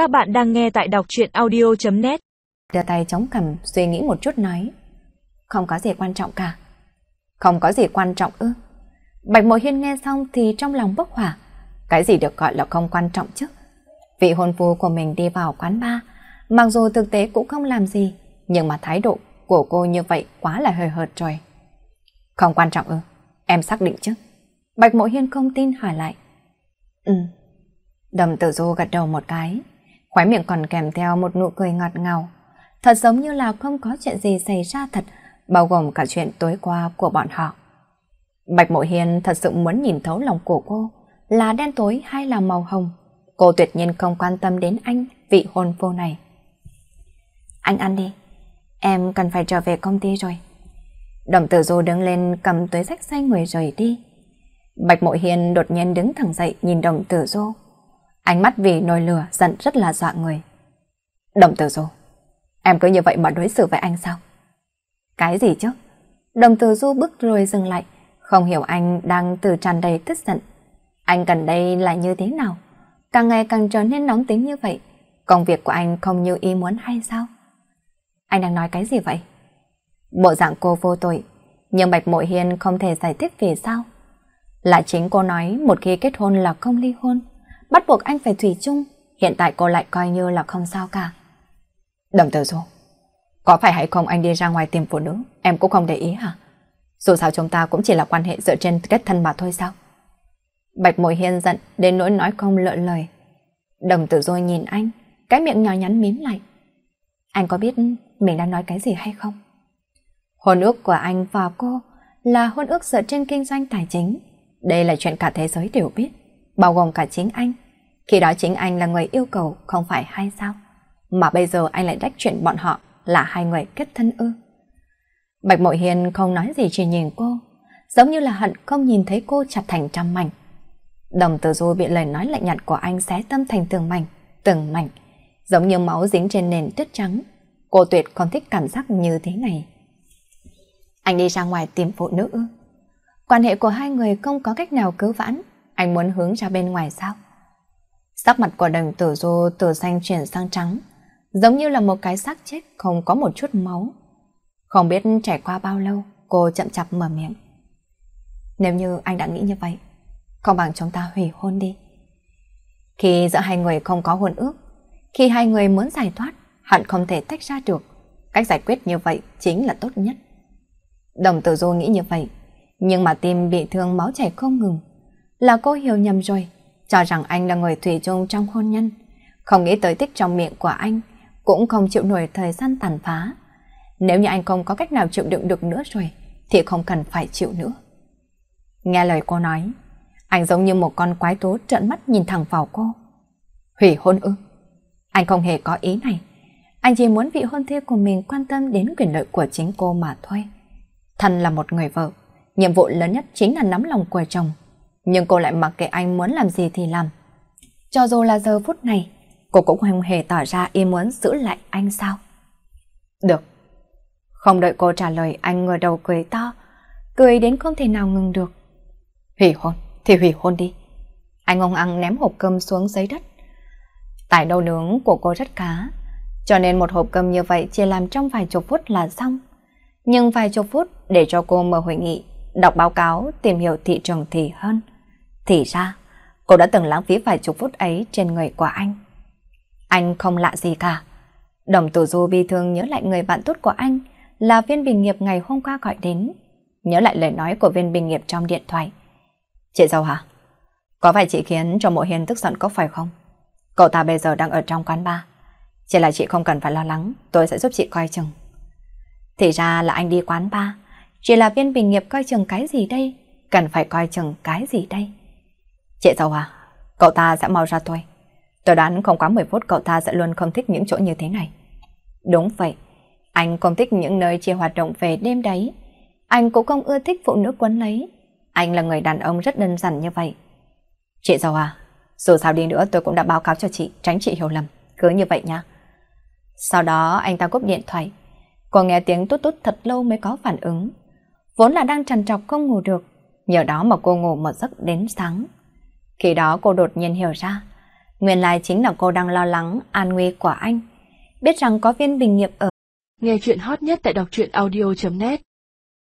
Các bạn đang nghe tại đọc truyện audio.net Đưa tay chống cằm suy nghĩ một chút nói. Không có gì quan trọng cả. Không có gì quan trọng ư. Bạch Mộ Hiên nghe xong thì trong lòng bốc hỏa. Cái gì được gọi là không quan trọng chứ? Vị hôn phu của mình đi vào quán bar, mặc dù thực tế cũng không làm gì, nhưng mà thái độ của cô như vậy quá là hơi hợt rồi. Không quan trọng ư, em xác định chứ? Bạch Mộ Hiên không tin hỏi lại. Ừ. Đầm tử du gật đầu một cái, khóe miệng còn kèm theo một nụ cười ngọt ngào. Thật giống như là không có chuyện gì xảy ra thật, bao gồm cả chuyện tối qua của bọn họ. Bạch Mộ Hiên thật sự muốn nhìn thấu lòng của cô, là đen tối hay là màu hồng. Cô tuyệt nhiên không quan tâm đến anh, vị hôn phu này. Anh ăn đi, em cần phải trở về công ty rồi. Đồng tử du đứng lên cầm túi sách xoay người rời đi. Bạch Mộ Hiên đột nhiên đứng thẳng dậy nhìn đồng tử du. Ánh mắt vì nồi lửa giận rất là dọa người. Đồng tử du, em cứ như vậy mà đối xử với anh sao? Cái gì chứ? Đồng tử du bước rồi dừng lại, không hiểu anh đang từ tràn đầy tức giận. Anh gần đây là như thế nào? Càng ngày càng trở nên nóng tính như vậy. Công việc của anh không như ý muốn hay sao? Anh đang nói cái gì vậy? Bộ dạng cô vô tội, nhưng Bạch Mội Hiên không thể giải thích vì sao. Là chính cô nói một khi kết hôn là không ly hôn, bắt buộc anh phải thủy chung, hiện tại cô lại coi như là không sao cả. Đồng tử du, có phải hay không anh đi ra ngoài tìm phụ nữ, em cũng không để ý hả? Dù sao chúng ta cũng chỉ là quan hệ dựa trên kết thân mà thôi sao? Bạch Mội Hiên giận đến nỗi nói không lợn lời. Đồng tử du nhìn anh, cái miệng nhỏ nhắn mím lại. Anh có biết mình đang nói cái gì hay không? Hôn ước của anh và cô là hôn ước dựa trên kinh doanh tài chính. Đây là chuyện cả thế giới đều biết, bao gồm cả chính anh. Khi đó chính anh là người yêu cầu, không phải hay sao? Mà bây giờ anh lại đách chuyện bọn họ là hai người kết thân ư. Bạch Mội Hiền không nói gì chỉ nhìn cô, giống như là hận không nhìn thấy cô chặt thành trăm mảnh. Đồng tử du bị lời nói lạnh nhạt của anh xé tâm thành từng mảnh, từng mảnh, giống như máu dính trên nền tuyết trắng. Cô tuyệt còn thích cảm giác như thế này. Anh đi ra ngoài tìm phụ nữ ư? Quan hệ của hai người không có cách nào cứu vãn, anh muốn hướng ra bên ngoài sao? Sắc mặt của đồng tử du từ xanh chuyển sang trắng, giống như là một cái xác chết không có một chút máu. Không biết trải qua bao lâu, cô chậm chạp mở miệng. Nếu như anh đã nghĩ như vậy, không bằng chúng ta hủy hôn đi. Khi giữa hai người không có hôn ước, khi hai người muốn giải thoát, hẳn không thể tách ra được. Cách giải quyết như vậy chính là tốt nhất. Đồng tử du nghĩ như vậy, nhưng mà tim bị thương máu chảy không ngừng. Là cô hiểu nhầm rồi, cho rằng anh là người thủy chung trong hôn nhân. Không nghĩ tới tích trong miệng của anh, cũng không chịu nổi thời gian tàn phá. Nếu như anh không có cách nào chịu đựng được nữa rồi, thì không cần phải chịu nữa. Nghe lời cô nói, anh giống như một con quái tố trợn mắt nhìn thẳng vào cô. Hủy hôn ư? Anh không hề có ý này. Anh chỉ muốn vị hôn thê của mình quan tâm đến quyền lợi của chính cô mà thôi. Thân là một người vợ, nhiệm vụ lớn nhất chính là nắm lòng của chồng. Nhưng cô lại mặc kệ anh muốn làm gì thì làm. Cho dù là giờ phút này, cô cũng không hề tỏ ra ý muốn giữ lại anh sao. Được. Không đợi cô trả lời, anh ngửa đầu cười to, cười đến không thể nào ngừng được. Hủy hôn thì hủy hôn đi. Anh ông ăn ném hộp cơm xuống dưới đất. Tại đầu nướng của cô rất cá, cho nên một hộp cơm như vậy chỉ làm trong vài chục phút là xong. Nhưng vài chục phút để cho cô mở hội nghị, đọc báo cáo, tìm hiểu thị trường thì hơn. Thì ra, cô đã từng lãng phí vài chục phút ấy trên người của anh. Anh không lạ gì cả. Đồng tử du bi thương nhớ lại người bạn tốt của anh là viên bình nghiệp ngày hôm qua gọi đến. Nhớ lại lời nói của viên bình nghiệp trong điện thoại. Chị dâu hả? Có phải chị khiến cho mộ hiền tức giận có phải không? Cậu ta bây giờ đang ở trong quán bar. Chỉ là chị không cần phải lo lắng, tôi sẽ giúp chị coi chừng. Thì ra là anh đi quán bar. Chỉ là viên bình nghiệp coi chừng cái gì đây? Cần phải coi chừng cái gì đây? Chị dâu à, cậu ta sẽ mau ra thôi. Tôi đoán không quá 10 phút cậu ta sẽ luôn không thích những chỗ như thế này. Đúng vậy, anh không thích những nơi chia hoạt động về đêm đấy. Anh cũng không ưa thích phụ nữ quấn lấy. Anh là người đàn ông rất đơn giản như vậy. Chị giàu à, dù sao đi nữa tôi cũng đã báo cáo cho chị, tránh chị hiểu lầm. Cứ như vậy nha. Sau đó anh ta cúp điện thoại. Cô nghe tiếng tút tút thật lâu mới có phản ứng. Vốn là đang trằn trọc không ngủ được. Nhờ đó mà cô ngủ một giấc đến sáng. Khi đó cô đột nhiên hiểu ra. Nguyên lai chính là cô đang lo lắng an nguy của anh. Biết rằng có viên bình nghiệp ở. Nghe chuyện hot nhất tại đọc truyện audio.net